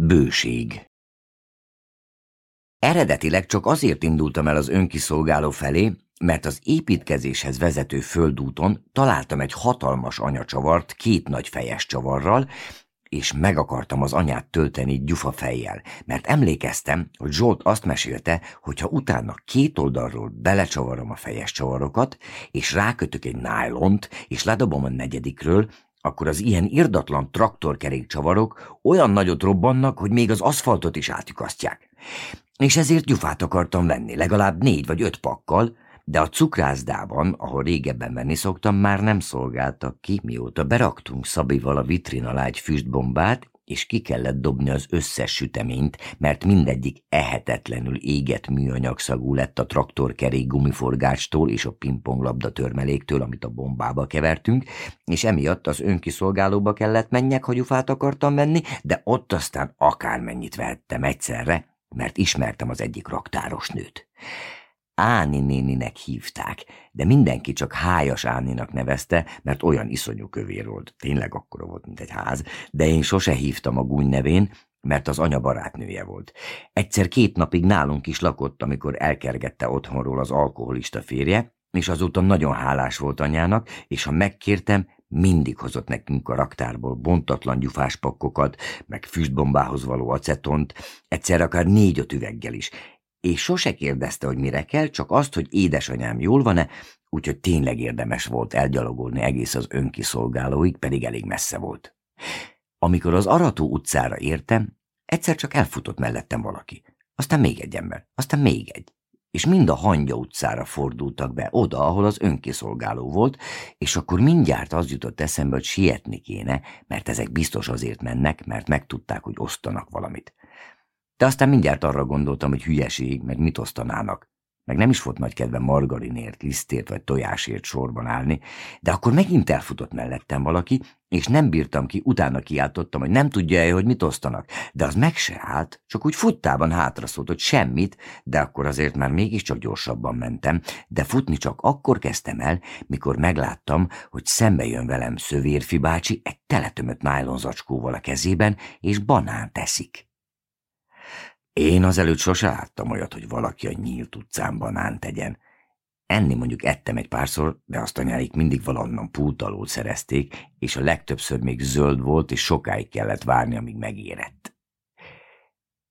Bőség. Eredetileg csak azért indultam el az önkiszolgáló felé, mert az építkezéshez vezető földúton találtam egy hatalmas anyacsavart két nagy fejes csavarral, és meg akartam az anyát tölteni gyufafejjel, mert emlékeztem, hogy Zsolt azt mesélte, hogy ha utána két oldalról belecsavarom a fejes csavarokat, és rákötök egy nájlont, és ledobom a negyedikről, akkor az ilyen irdatlan traktorkerékcsavarok olyan nagyot robbannak, hogy még az aszfaltot is átjukasztják. És ezért gyufát akartam venni, legalább négy vagy öt pakkal, de a cukrászdában, ahol régebben venni szoktam, már nem szolgáltak ki, mióta beraktunk Szabival a vitrin alá egy füstbombát, és ki kellett dobni az összes süteményt, mert mindegyik ehetetlenül égett műanyagszagú lett a traktorkerék gumiforgástól és a pingponglabda törmeléktől, amit a bombába kevertünk, és emiatt az önkiszolgálóba kellett menjek, ha gyufát akartam venni, de ott aztán akármennyit vehettem egyszerre, mert ismertem az egyik raktáros nőt. Áni néninek hívták, de mindenki csak hájas Áninak nevezte, mert olyan iszonyú kövér volt, tényleg akkora volt, mint egy ház, de én sose hívtam a gúny nevén, mert az anya barátnője volt. Egyszer két napig nálunk is lakott, amikor elkergette otthonról az alkoholista férje, és azóta nagyon hálás volt anyának, és ha megkértem, mindig hozott nekünk a raktárból bontatlan gyufáspakkokat, meg füstbombához való acetont, egyszer akár négy-öt üveggel is, és sose kérdezte, hogy mire kell, csak azt, hogy édesanyám jól van-e, úgyhogy tényleg érdemes volt elgyalogolni egész az önkiszolgálóig, pedig elég messze volt. Amikor az Arató utcára értem, egyszer csak elfutott mellettem valaki. Aztán még egy ember, aztán még egy. És mind a Hangya utcára fordultak be, oda, ahol az önkiszolgáló volt, és akkor mindjárt az jutott eszembe, hogy sietni kéne, mert ezek biztos azért mennek, mert megtudták, hogy osztanak valamit. De aztán mindjárt arra gondoltam, hogy hülyeség, meg mit osztanának. Meg nem is volt nagy kedve margarinért, lisztért vagy tojásért sorban állni, de akkor megint elfutott mellettem valaki, és nem bírtam ki, utána kiáltottam, hogy nem tudja-e, hogy mit osztanak, de az meg se állt, csak úgy futtában hátra hogy semmit, de akkor azért már mégiscsak gyorsabban mentem, de futni csak akkor kezdtem el, mikor megláttam, hogy szembe jön velem Szövérfi bácsi egy teletömött nájlonzacskóval a kezében, és banán teszik. Én azelőtt sose láttam olyat, hogy valaki a nyílt utcán banán tegyen. Enni mondjuk ettem egy párszor, de azt anyáik mindig valonnan pult alól szerezték, és a legtöbbször még zöld volt, és sokáig kellett várni, amíg megérett.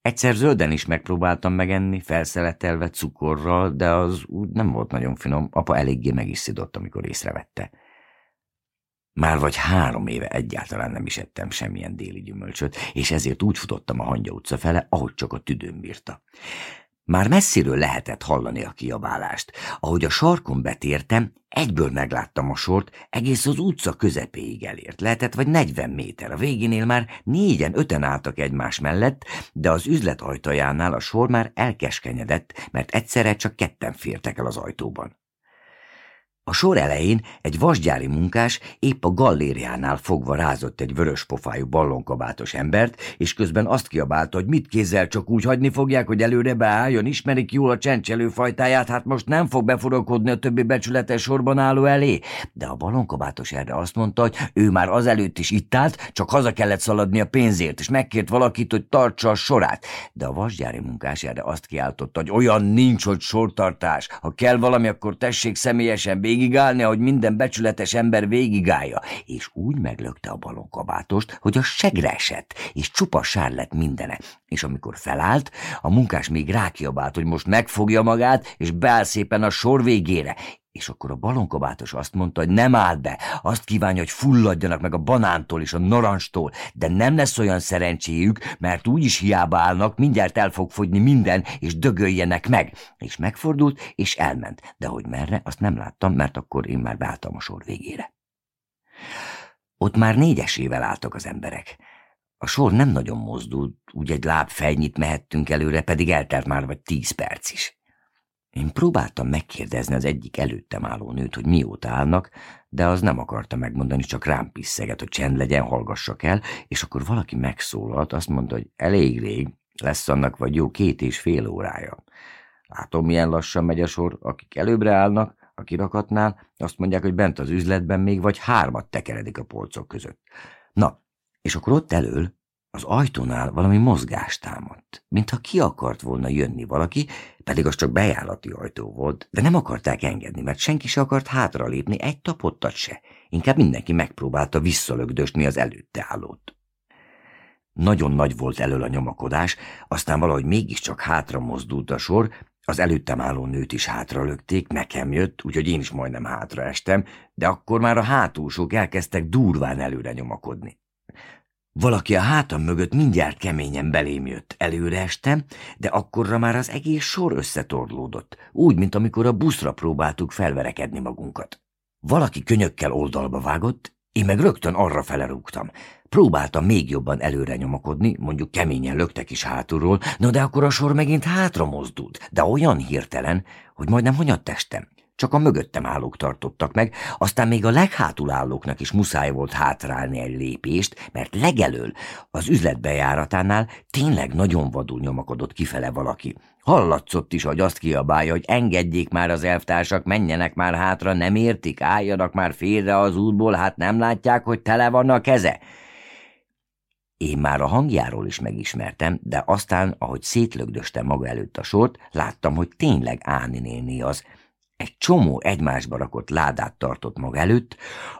Egyszer zölden is megpróbáltam megenni, felszeletelve cukorral, de az úgy nem volt nagyon finom, apa eléggé meg is szidott, amikor észrevette. Már vagy három éve egyáltalán nem is ettem semmilyen déli gyümölcsöt, és ezért úgy futottam a Hangya utca fele, ahogy csak a tüdőm bírta. Már messziről lehetett hallani a kiabálást. Ahogy a sarkon betértem, egyből megláttam a sort, egész az utca közepéig elért. Lehetett vagy 40 méter, a végénél már négyen, öten álltak egymás mellett, de az üzlet ajtajánál a sor már elkeskenyedett, mert egyszerre csak ketten fértek el az ajtóban. A sor elején egy vasgyári munkás épp a gallériánál fogva rázott egy vörös pofájú ballonkabátos embert, és közben azt kiabálta, hogy mit kézzel csak úgy hagyni fogják, hogy előre beálljon, ismerik jól a csencselő fajtáját, hát most nem fog befurakodni a többi becsületes sorban álló elé. De a ballonkabátos erre azt mondta, hogy ő már azelőtt is itt állt, csak haza kellett szaladni a pénzért, és megkért valakit, hogy tartsa a sorát. De a vasgyári munkás erre azt kiáltotta, hogy olyan nincs, hogy sortartás. Ha kell valami, akkor tessék személyesen végig végigálni, ahogy minden becsületes ember végigálja, és úgy meglökte a balonkabátost, hogy a segre esett, és csupa sár lett mindene. És amikor felállt, a munkás még rákiabált, hogy most megfogja magát, és beáll szépen a sor végére, és akkor a balonkabátos azt mondta, hogy nem áll be, azt kívánja, hogy fulladjanak meg a banántól és a narancstól, de nem lesz olyan szerencséjük, mert úgyis hiába állnak, mindjárt el fog fogyni minden, és dögöljenek meg. És megfordult, és elment, de hogy merre, azt nem láttam, mert akkor én már beálltam a sor végére. Ott már négyesével álltak az emberek. A sor nem nagyon mozdult, úgy egy láb fejnyit mehettünk előre, pedig eltelt már vagy tíz perc is. Én próbáltam megkérdezni az egyik előttem álló nőt, hogy mióta állnak, de az nem akarta megmondani, csak rám piszeget, hogy csend legyen, hallgassak el, és akkor valaki megszólalt, azt mondta, hogy elég rég, lesz annak vagy jó két és fél órája. Látom, milyen lassan megy a sor, akik előbbre állnak, a kirakatnál, azt mondják, hogy bent az üzletben még vagy hármat tekeredik a polcok között. Na, és akkor ott elől Az ajtónál valami mozgást támadt, mintha ki akart volna jönni valaki, pedig az csak bejárati ajtó volt, de nem akarták engedni, mert senki se akart hátralépni, egy tapottat se. Inkább mindenki megpróbálta visszalögdösni az előtte állót. Nagyon nagy volt elől a nyomakodás, aztán valahogy mégiscsak hátra mozdult a sor, az előttem álló nőt is hátra lökték, nekem jött, úgyhogy én is majdnem hátra estem, de akkor már a hátulsók elkezdtek durván előre nyomakodni. Valaki a hátam mögött mindjárt keményen belém jött. Előre estem, de akkorra már az egész sor összetorlódott, úgy, mint amikor a buszra próbáltuk felverekedni magunkat. Valaki könyökkel oldalba vágott, én meg rögtön arra felerúgtam. Próbáltam még jobban előre nyomakodni, mondjuk keményen löktek is hátulról, na de akkor a sor megint hátra mozdult, de olyan hirtelen, hogy majdnem hanyat testem. Csak a mögöttem állók tartottak meg, aztán még a leghátul állóknak is muszáj volt hátrálni egy lépést, mert legelől, az üzletbejáratánál tényleg nagyon vadul nyomakodott kifele valaki. Hallatszott is, hogy azt kiabálja, hogy engedjék már az elvtársak, menjenek már hátra, nem értik, álljanak már félre az útból, hát nem látják, hogy tele van a keze. Én már a hangjáról is megismertem, de aztán, ahogy szétlögdöste maga előtt a sort, láttam, hogy tényleg Áni néni az, egy csomó egymásba rakott ládát tartott maga előtt,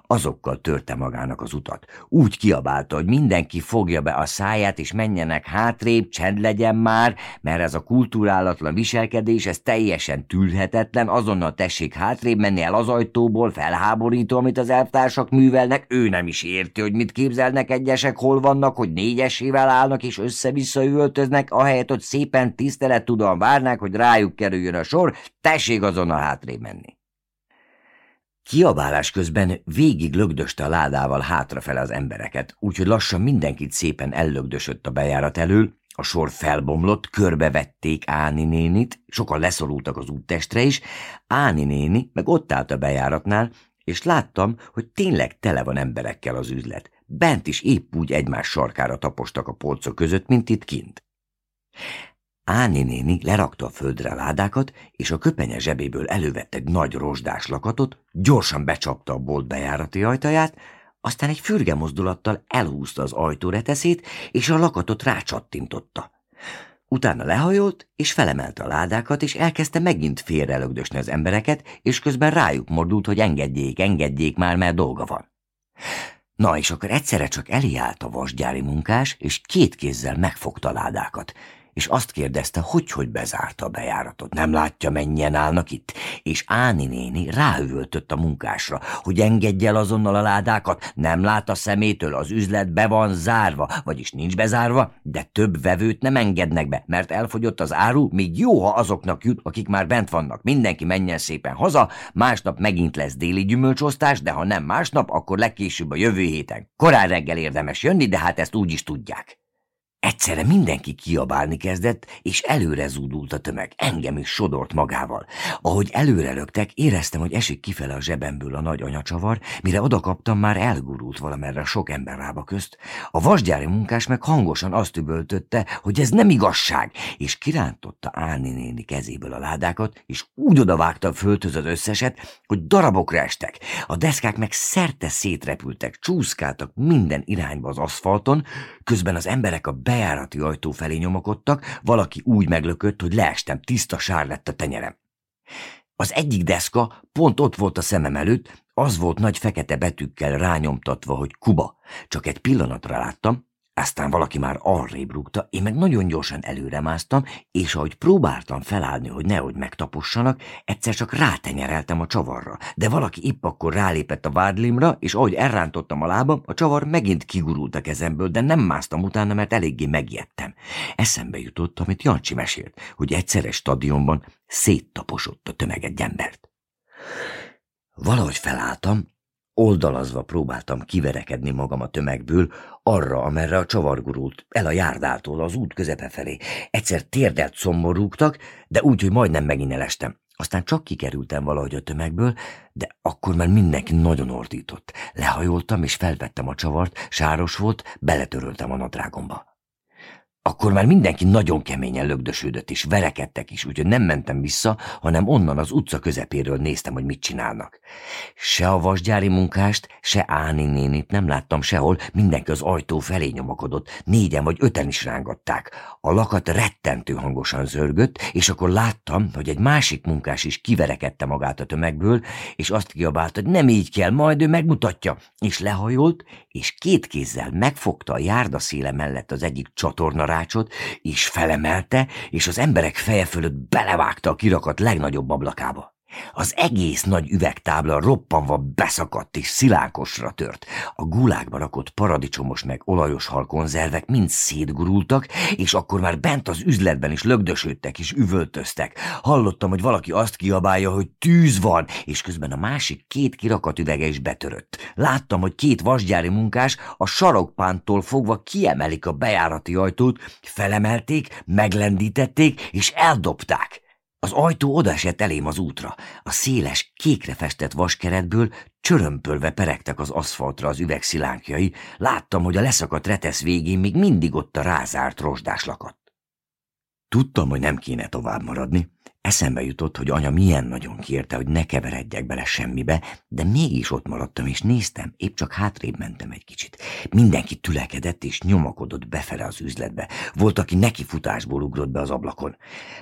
azokkal törte magának az utat. Úgy kiabálta, hogy mindenki fogja be a száját, és menjenek hátrébb, csend legyen már, mert ez a kulturálatlan viselkedés, ez teljesen tűrhetetlen, azonnal tessék hátrébb menni el az ajtóból, felháborító, amit az elvtársak művelnek, ő nem is érti, hogy mit képzelnek egyesek, hol vannak, hogy négyesével állnak és össze-vissza üvöltöznek, ahelyett, hogy szépen tisztelet tudom várnák, hogy rájuk kerüljön a sor, tessék azonnal hátrébb menni. Kiabálás közben végig lögdöste a ládával hátrafele az embereket, úgyhogy lassan mindenkit szépen ellögdösött a bejárat elől, a sor felbomlott, körbevették Áni nénit, sokan leszorultak az úttestre is, Áni néni meg ott állt a bejáratnál, és láttam, hogy tényleg tele van emberekkel az üzlet. Bent is épp úgy egymás sarkára tapostak a polcok között, mint itt kint. Áni néni lerakta a földre ládákat, és a köpenye zsebéből elővett egy nagy rozsdás lakatot, gyorsan becsapta a bolt bejárati ajtaját, aztán egy fürge mozdulattal elhúzta az ajtóreteszét, és a lakatot rácsattintotta. Utána lehajolt, és felemelte a ládákat, és elkezdte megint félrelögdösni az embereket, és közben rájuk mordult, hogy engedjék, engedjék már, mert dolga van. Na, és akkor egyszerre csak eliállt a vasgyári munkás, és két kézzel megfogta a ládákat, és azt kérdezte, hogy hogy bezárta a bejáratot. Nem látja, mennyien állnak itt? És Áni néni ráüvöltött a munkásra, hogy engedje el azonnal a ládákat, nem lát a szemétől, az üzlet be van zárva, vagyis nincs bezárva, de több vevőt nem engednek be, mert elfogyott az áru, még jó, ha azoknak jut, akik már bent vannak. Mindenki menjen szépen haza, másnap megint lesz déli gyümölcsosztás, de ha nem másnap, akkor legkésőbb a jövő héten. Korán reggel érdemes jönni, de hát ezt úgy is tudják. Egyszerre mindenki kiabálni kezdett, és előre zúdult a tömeg, engem is sodort magával. Ahogy előre löktek, éreztem, hogy esik kifele a zsebemből a nagy anyacsavar, mire odakaptam, már elgurult valamerre sok ember rába közt. A vasgyári munkás meg hangosan azt üvöltötte, hogy ez nem igazság, és kirántotta Áni néni kezéből a ládákat, és úgy odavágta a földhöz az összeset, hogy darabokra estek. A deszkák meg szerte szétrepültek, csúszkáltak minden irányba az aszfalton, közben az emberek a bejárati ajtó felé nyomakodtak, valaki úgy meglökött, hogy leestem, tiszta sár lett a tenyerem. Az egyik deszka pont ott volt a szemem előtt, az volt nagy fekete betűkkel rányomtatva, hogy Kuba. Csak egy pillanatra láttam, aztán valaki már arrébb rúgta, én meg nagyon gyorsan előre másztam, és ahogy próbáltam felállni, hogy nehogy megtapossanak, egyszer csak rátenyereltem a csavarra. De valaki épp akkor rálépett a vádlimra, és ahogy elrántottam a lábam, a csavar megint kigurult a kezemből, de nem másztam utána, mert eléggé megijedtem. Eszembe jutott, amit Jancsi mesélt, hogy egyszer egy stadionban széttaposott a tömeg egy embert. Valahogy felálltam, Oldalazva próbáltam kiverekedni magam a tömegből, arra, amerre a csavar gurult, el a járdától, az út közepe felé. Egyszer térdelt szomorúgtak, de úgy, hogy majdnem megint elestem. Aztán csak kikerültem valahogy a tömegből, de akkor már mindenki nagyon ordított. Lehajoltam és felvettem a csavart, sáros volt, beletöröltem a nadrágomba. Akkor már mindenki nagyon keményen lögdösödött, és verekedtek is, úgyhogy nem mentem vissza, hanem onnan az utca közepéről néztem, hogy mit csinálnak. Se a vasgyári munkást, se Áni nénit nem láttam sehol, mindenki az ajtó felé nyomakodott, négyen vagy öten is rángatták. A lakat rettentő hangosan zörgött, és akkor láttam, hogy egy másik munkás is kiverekedte magát a tömegből, és azt kiabált, hogy nem így kell, majd ő megmutatja, és lehajolt, és két kézzel megfogta a járdaszéle mellett az egyik csatornarácsot, és felemelte, és az emberek feje fölött belevágta a kirakat legnagyobb ablakába. Az egész nagy üvegtábla roppanva beszakadt és szilánkosra tört. A gulákba rakott paradicsomos meg olajos hal konzervek mind szétgurultak, és akkor már bent az üzletben is lögdösödtek és üvöltöztek. Hallottam, hogy valaki azt kiabálja, hogy tűz van, és közben a másik két kirakat üvege is betörött. Láttam, hogy két vasgyári munkás a sarokpántól fogva kiemelik a bejárati ajtót, felemelték, meglendítették és eldobták. Az ajtó odaesett elém az útra. A széles, kékre festett vaskeretből csörömpölve peregtek az aszfaltra az üvegszilánkjai. Láttam, hogy a leszakadt retesz végén még mindig ott a rázárt rozsdás lakadt. Tudtam, hogy nem kéne tovább maradni, Eszembe jutott, hogy anya milyen nagyon kérte, hogy ne keveredjek bele semmibe, de mégis ott maradtam és néztem, épp csak hátrébb mentem egy kicsit. Mindenki tülekedett és nyomakodott befele az üzletbe. Volt, aki neki futásból ugrott be az ablakon.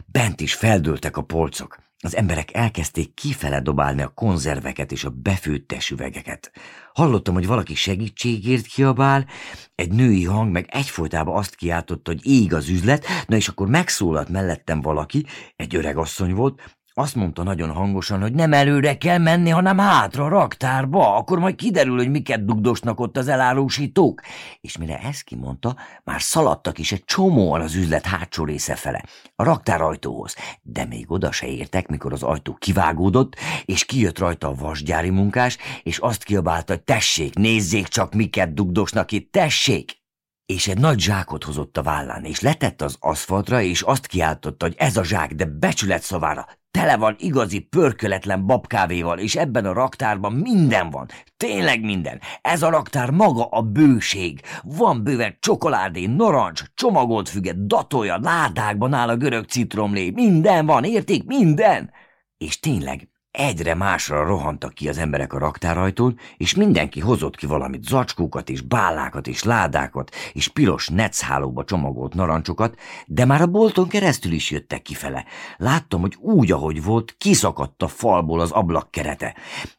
Bent is feldőltek a polcok. Az emberek elkezdték kifele dobálni a konzerveket és a befőttes üvegeket. Hallottam, hogy valaki segítségért kiabál, egy női hang meg egyfolytában azt kiáltotta, hogy ég az üzlet, na és akkor megszólalt mellettem valaki, egy öreg asszony volt, azt mondta nagyon hangosan, hogy nem előre kell menni, hanem hátra, a raktárba, akkor majd kiderül, hogy miket dugdosnak ott az elárusítók. És mire ezt kimondta, már szaladtak is egy csomóan az üzlet hátsó része fele, a raktár ajtóhoz. De még oda se értek, mikor az ajtó kivágódott, és kijött rajta a vasgyári munkás, és azt kiabálta, hogy tessék, nézzék csak, miket dugdosnak itt, tessék! És egy nagy zsákot hozott a vállán, és letette az aszfaltra, és azt kiáltotta, hogy ez a zsák, de becsület szavára, Tele van igazi pörköletlen babkávéval, és ebben a raktárban minden van. Tényleg minden. Ez a raktár maga a bőség. Van bőven csokoládé, narancs, csomagolt füget, datolja, ládákban áll a görög citromlé. Minden van, érték? Minden! És tényleg, Egyre másra rohantak ki az emberek a raktárajtón, és mindenki hozott ki valamit, zacskókat és bállákat és ládákat, és piros necchálóba csomagolt narancsokat, de már a bolton keresztül is jöttek kifele. Láttam, hogy úgy, ahogy volt, kiszakadt a falból az ablak kerete.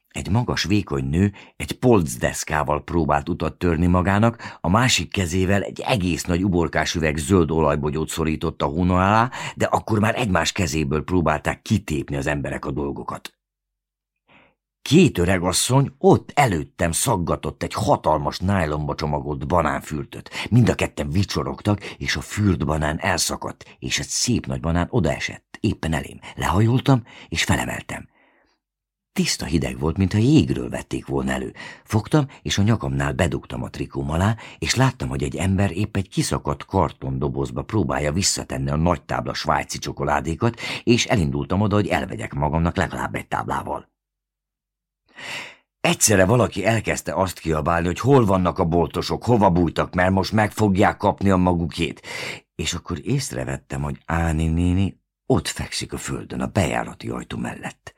Egy magas, vékony nő egy polcdeszkával próbált utat törni magának, a másik kezével egy egész nagy uborkás üveg zöld olajbogyót szorított a hóna alá, de akkor már egymás kezéből próbálták kitépni az emberek a dolgokat. Két öregasszony ott előttem szaggatott egy hatalmas nájlomba csomagolt banánfürtöt. Mind a ketten vicsorogtak, és a fürt banán elszakadt, és egy szép nagy banán odaesett, éppen elém. Lehajoltam, és felemeltem. Tiszta hideg volt, mintha jégről vették volna elő. Fogtam, és a nyakamnál bedugtam a trikóm alá, és láttam, hogy egy ember épp egy kiszakadt kartondobozba próbálja visszatenni a nagy tábla svájci csokoládékat, és elindultam oda, hogy elvegyek magamnak legalább egy táblával. Egyszerre valaki elkezdte azt kiabálni, hogy hol vannak a boltosok, hova bújtak, mert most meg fogják kapni a magukét. És akkor észrevettem, hogy Áni néni ott fekszik a földön, a bejárati ajtó mellett.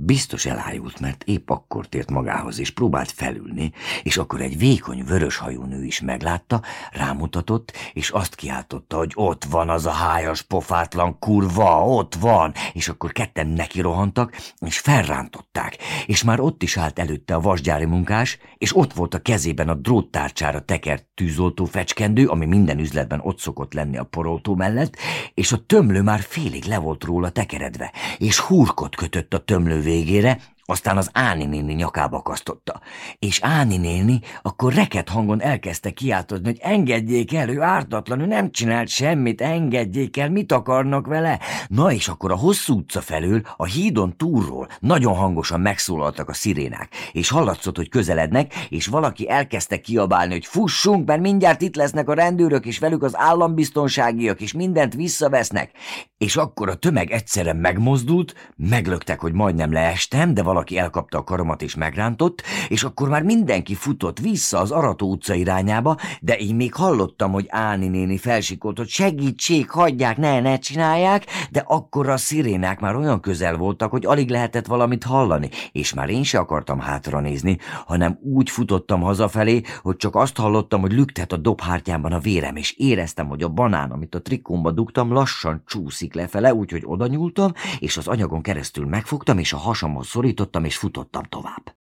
Biztos elájult, mert épp akkor tért magához, és próbált felülni, és akkor egy vékony, vöröshajú nő is meglátta, rámutatott, és azt kiáltotta, hogy ott van az a hájas, pofátlan kurva, ott van, és akkor ketten neki rohantak, és felrántották, és már ott is állt előtte a vasgyári munkás, és ott volt a kezében a dróttárcsára tekert tűzoltó fecskendő, ami minden üzletben ott szokott lenni a poroltó mellett, és a tömlő már félig le volt róla tekeredve, és hurkot kötött a tömlő végére, aztán az Áni néni nyakába akasztotta. És Áni néni akkor reket hangon elkezdte kiáltozni, hogy engedjék el, ő ártatlan, ő nem csinált semmit, engedjék el, mit akarnak vele. Na és akkor a hosszú utca felől, a hídon túlról nagyon hangosan megszólaltak a szirénák, és hallatszott, hogy közelednek, és valaki elkezdte kiabálni, hogy fussunk, mert mindjárt itt lesznek a rendőrök, és velük az állambiztonságiak, és mindent visszavesznek. És akkor a tömeg egyszerre megmozdult, meglöktek, hogy majdnem leestem, de valami valaki elkapta a karomat és megrántott, és akkor már mindenki futott vissza az Arató utca irányába, de én még hallottam, hogy Áni néni felsikolt, hogy segítség, hagyják, ne, ne csinálják, de akkor a szirénák már olyan közel voltak, hogy alig lehetett valamit hallani, és már én se akartam hátra nézni, hanem úgy futottam hazafelé, hogy csak azt hallottam, hogy lüktet a dobhártyámban a vérem, és éreztem, hogy a banán, amit a trikkomba dugtam, lassan csúszik lefele, úgyhogy oda nyúltam, és az anyagon keresztül megfogtam, és a hasamhoz szorítottam, és futottam tovább.